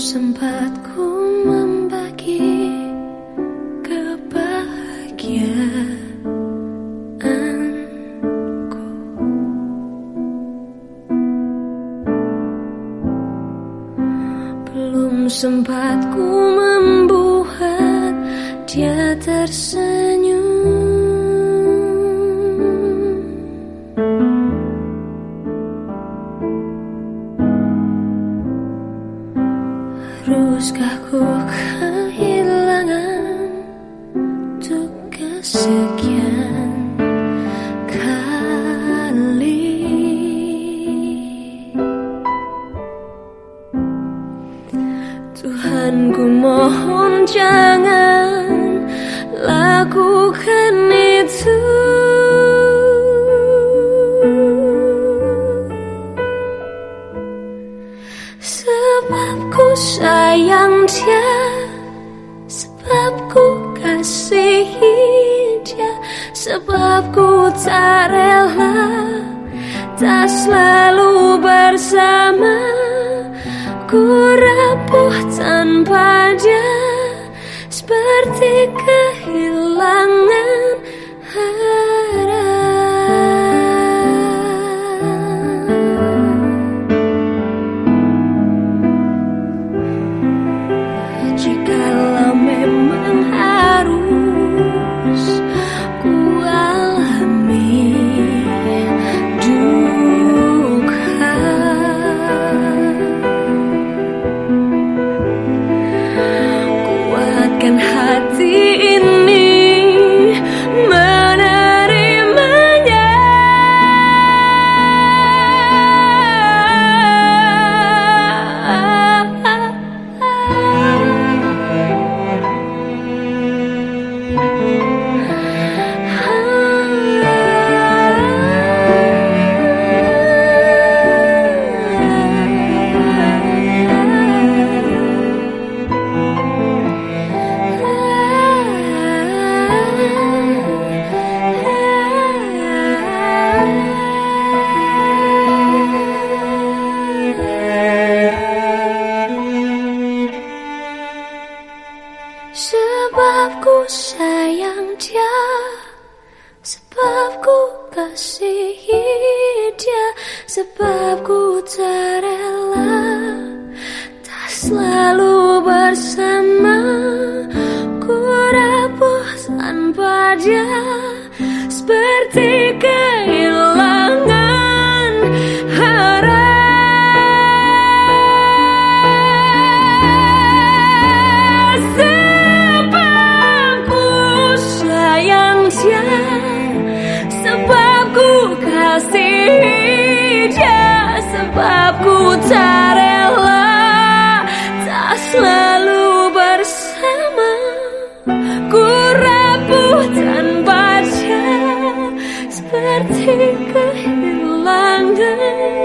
Sempat ku membagi kebahagiaanku Belum sempat ku membuat dia tersenyum Haruskah ku kehilangan Untuk kesekian kali? Tuhan ku mohon jangan lakukan itu Sebab ku tak rela Tak selalu bersama. Ku rapuh tanpa dia Seperti kehilangan Sebab ku kasihi dia Sebab ku tak Tak selalu bersama Ku rapuh tanpa dia ku tak rela Tak selalu bersama. Ku tanpa dia Seperti kehilangan